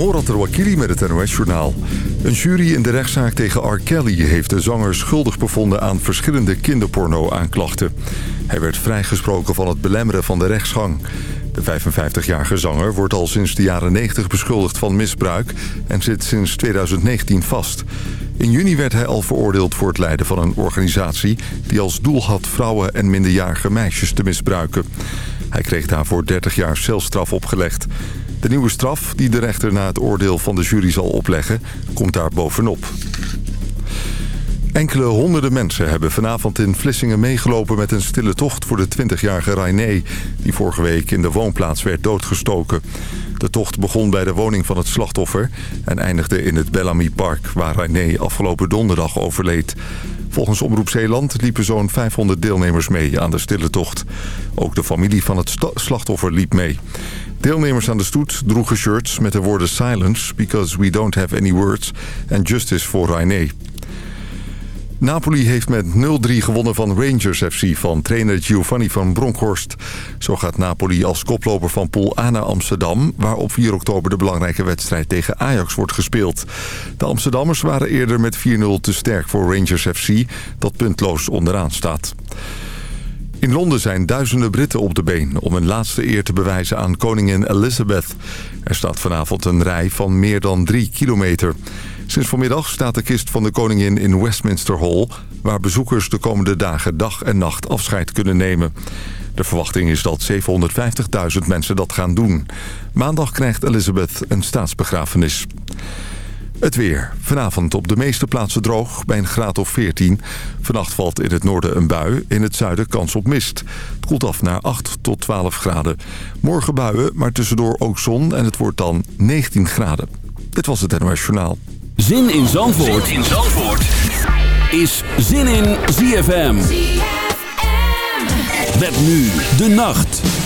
Morat Rouakili met het NOS-journaal. Een jury in de rechtszaak tegen R. Kelly heeft de zanger schuldig bevonden aan verschillende kinderporno-aanklachten. Hij werd vrijgesproken van het belemmeren van de rechtsgang. De 55-jarige zanger wordt al sinds de jaren 90 beschuldigd van misbruik en zit sinds 2019 vast. In juni werd hij al veroordeeld voor het leiden van een organisatie... die als doel had vrouwen en minderjarige meisjes te misbruiken. Hij kreeg daarvoor 30 jaar celstraf opgelegd. De nieuwe straf, die de rechter na het oordeel van de jury zal opleggen, komt daar bovenop. Enkele honderden mensen hebben vanavond in Vlissingen meegelopen met een stille tocht voor de 20-jarige Rainé, die vorige week in de woonplaats werd doodgestoken. De tocht begon bij de woning van het slachtoffer en eindigde in het Bellamy Park, waar Rainé afgelopen donderdag overleed. Volgens Omroep Zeeland liepen zo'n 500 deelnemers mee aan de stille tocht. Ook de familie van het slachtoffer liep mee. Deelnemers aan de stoet droegen shirts met de woorden Silence because we don't have any words and Justice for Rainé. Napoli heeft met 0-3 gewonnen van Rangers FC van trainer Giovanni van Bronckhorst. Zo gaat Napoli als koploper van Pool A naar Amsterdam... waar op 4 oktober de belangrijke wedstrijd tegen Ajax wordt gespeeld. De Amsterdammers waren eerder met 4-0 te sterk voor Rangers FC... dat puntloos onderaan staat. In Londen zijn duizenden Britten op de been om een laatste eer te bewijzen aan koningin Elizabeth. Er staat vanavond een rij van meer dan drie kilometer. Sinds vanmiddag staat de kist van de koningin in Westminster Hall... waar bezoekers de komende dagen dag en nacht afscheid kunnen nemen. De verwachting is dat 750.000 mensen dat gaan doen. Maandag krijgt Elizabeth een staatsbegrafenis. Het weer. Vanavond op de meeste plaatsen droog, bij een graad of 14. Vannacht valt in het noorden een bui, in het zuiden kans op mist. Het koelt af naar 8 tot 12 graden. Morgen buien, maar tussendoor ook zon en het wordt dan 19 graden. Dit was het NOS Journaal. Zin in Zandvoort, zin in Zandvoort. is Zin in ZFM. ZFM. Met nu de nacht.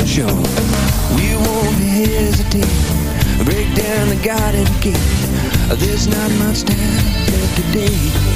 and. We won't hesitate. Break down the garden gate. There's not much time left today.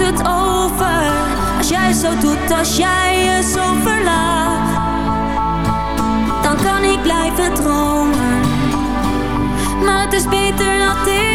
het over. Als jij zo doet, als jij je zo verlaat, dan kan ik blijven dromen. Maar het is beter dat ik.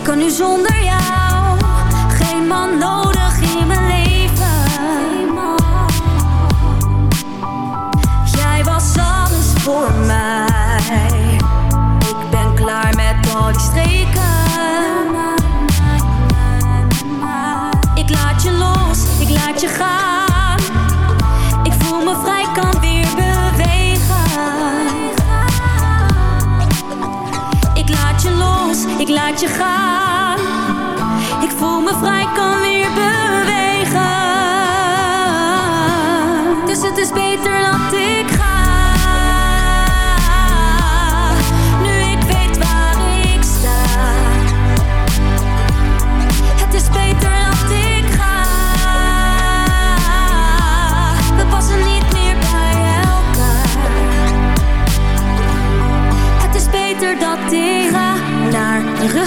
Ik kan nu zonder jou geen man nodig. laat je gaan. Ik voel me vrij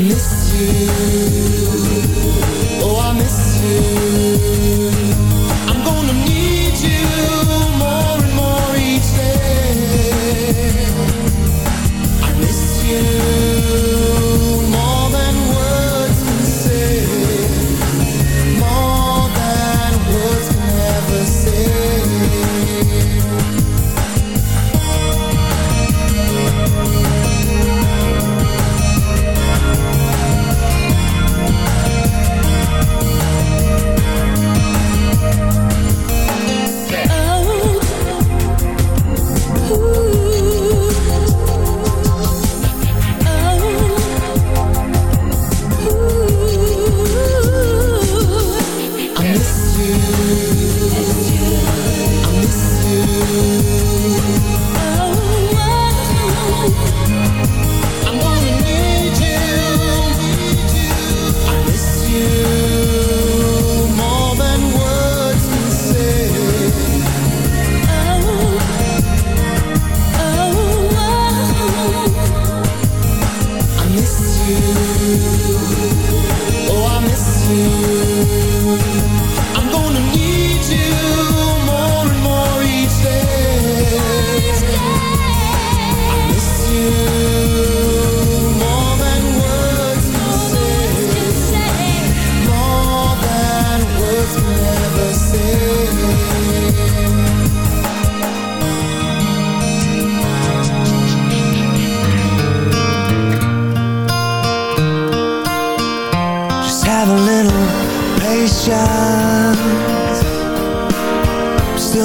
miss you.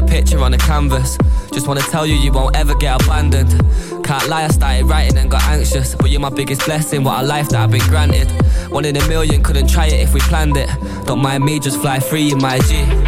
The picture on the canvas just wanna tell you, you won't ever get abandoned. Can't lie, I started writing and got anxious. But you're my biggest blessing, what a life that I've been granted. One in a million, couldn't try it if we planned it. Don't mind me, just fly free in my G.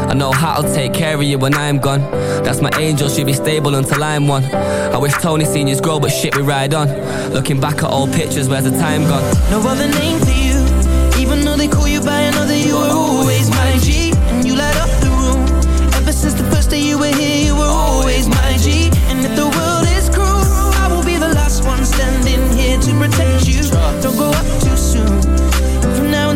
I know how to take care of you when I'm gone. That's my angel, she'll be stable until I'm one. I wish Tony seniors grow, but shit, we ride on. Looking back at old pictures, where's the time gone? No other name for you, even though they call you by another, you were always my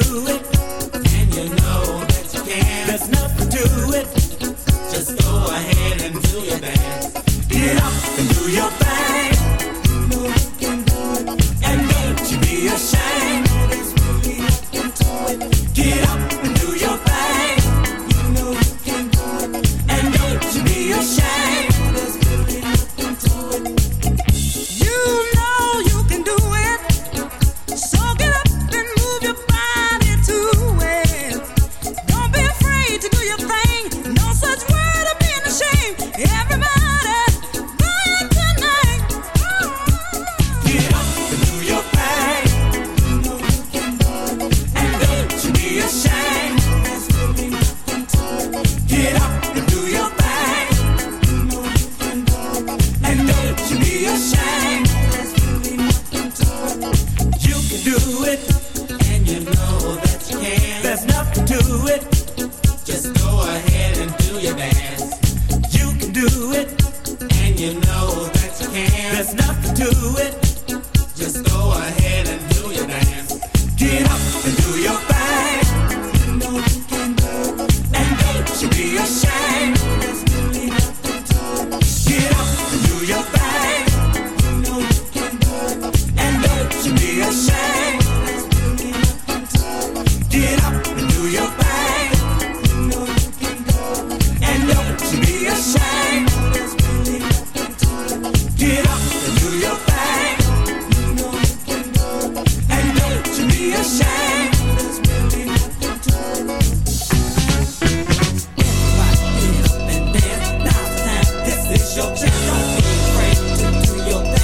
do it. Don't be afraid to do your thing.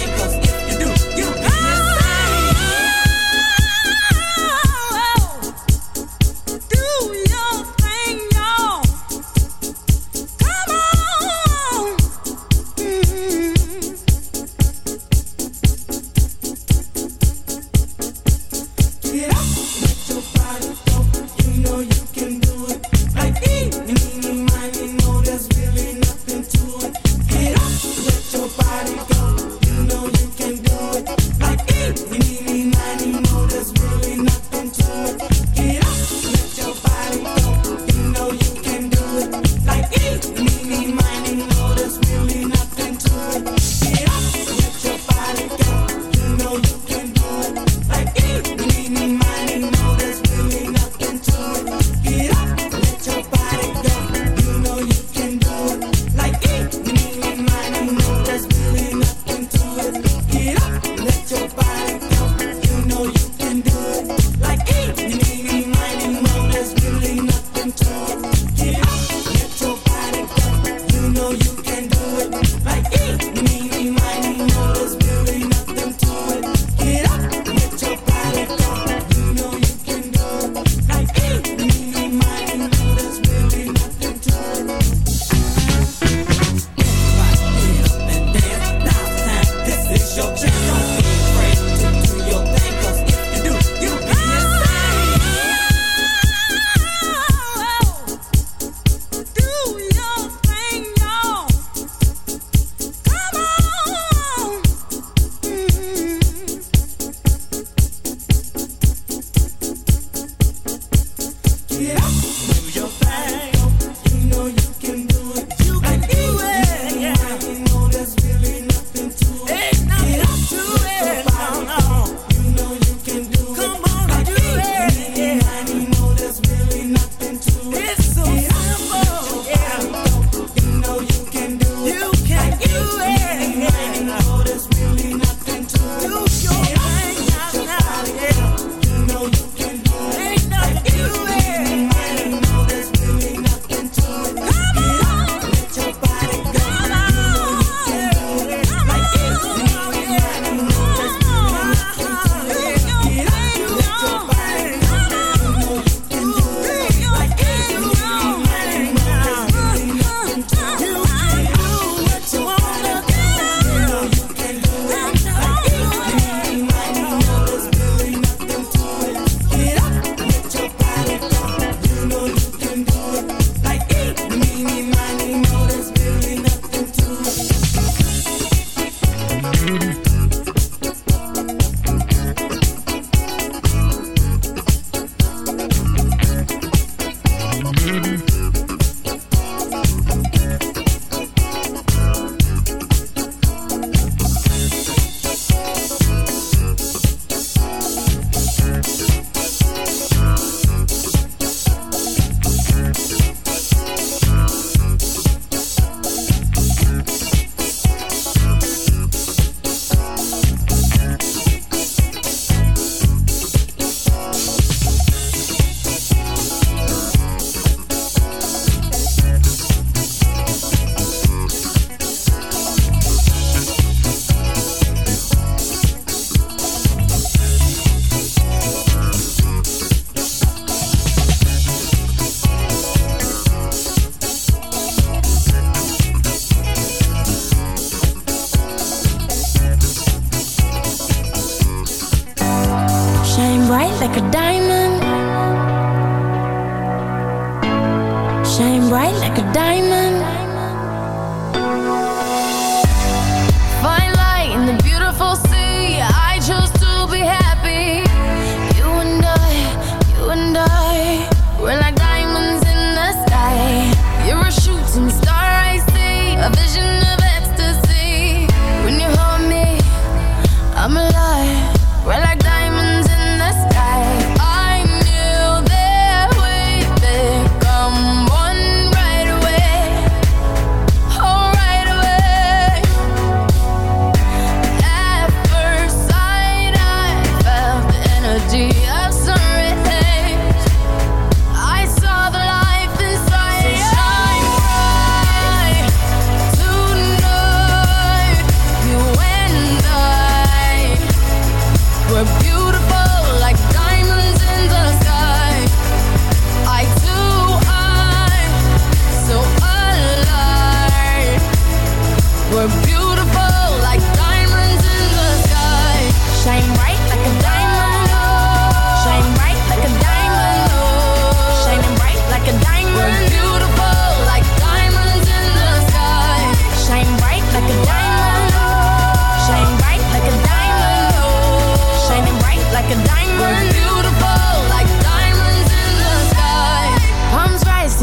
Yeah.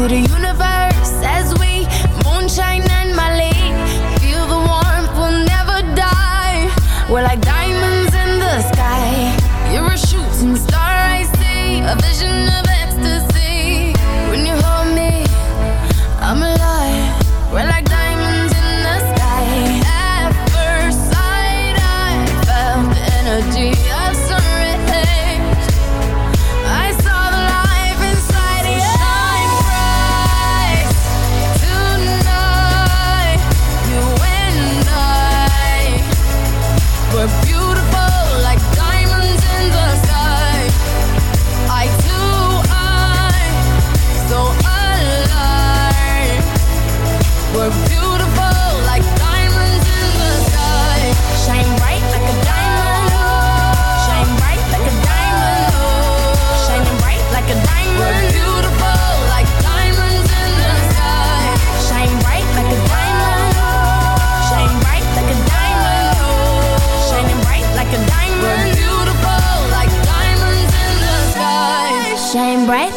the universe.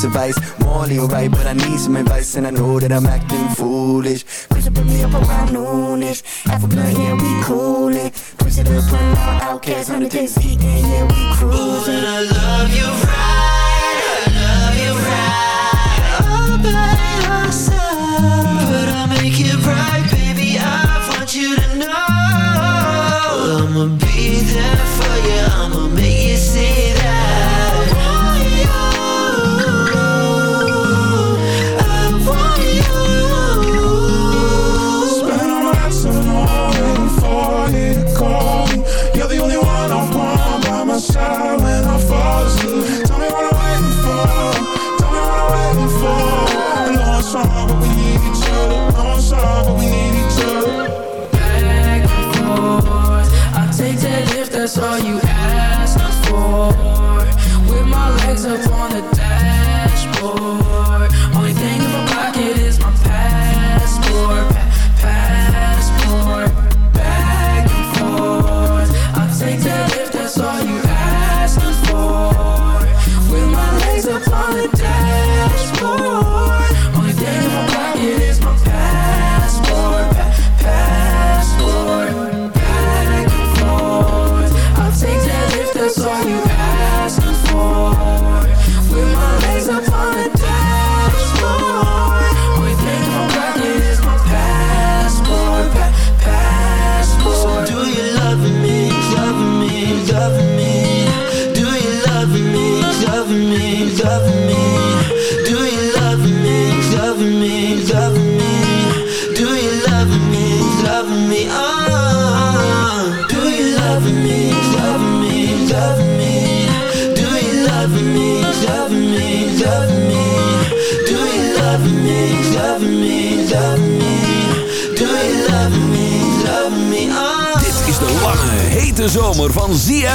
piece of advice Morally alright, but I need some advice And I know that I'm acting foolish. Push it up me up around noonish. Half a blunt, yeah, we coolin' Push it up on our outcasts On the dance days eating, yeah, we cruising. Ooh, and I love you right I love you right. All by yourself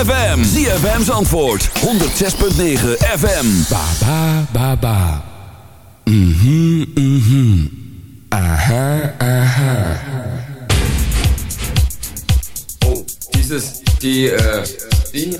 ZFM. ZFM's antwoord. 106.9 FM. Ba, ba, ba, ba. Mhm, mm mhm. Mm aha, aha. Oh, dieses, die, eh, die...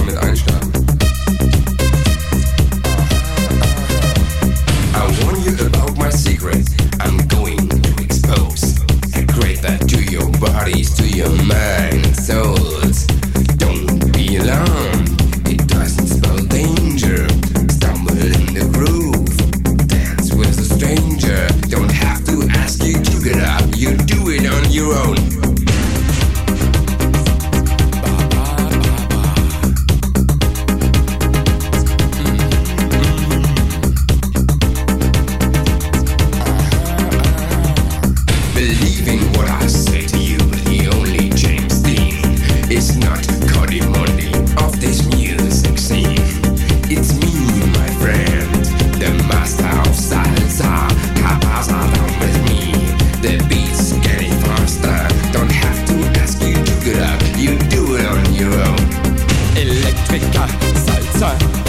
salsa, salsa.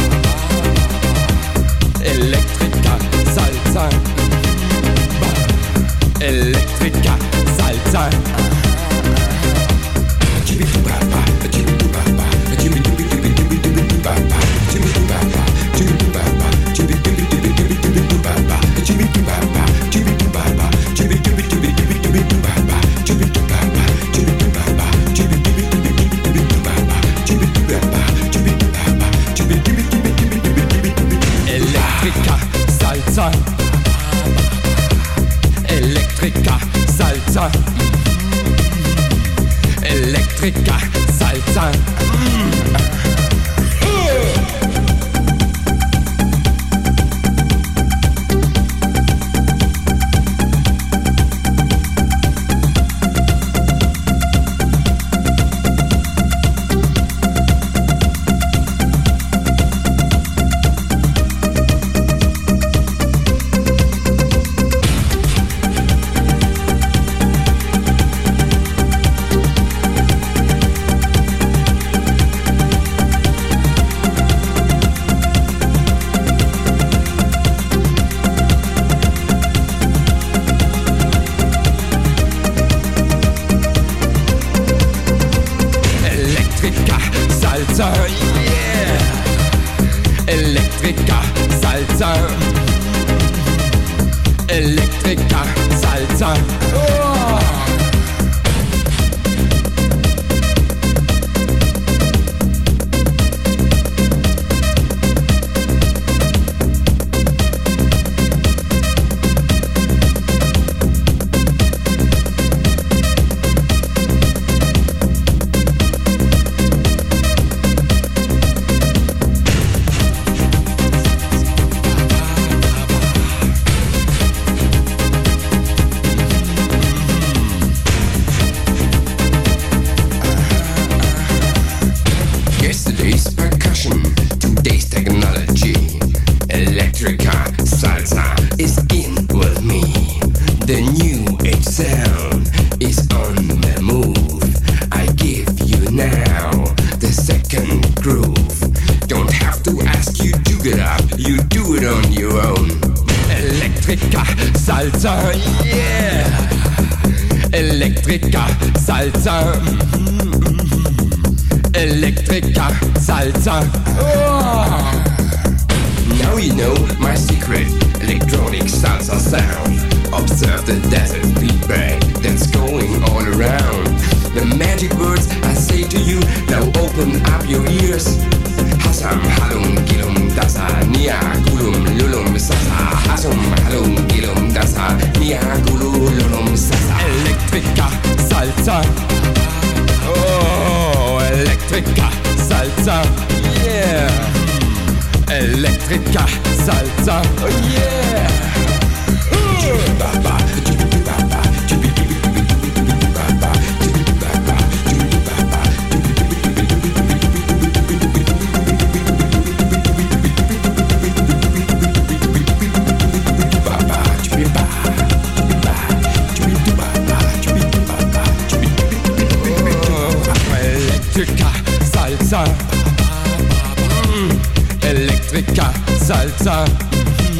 salsa.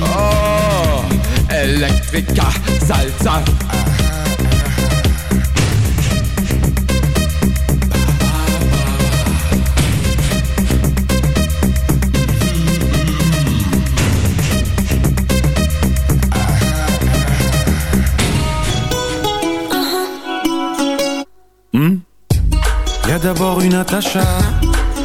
Oh, electrica salsa. Hmm? D'abord une attacha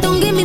don't give me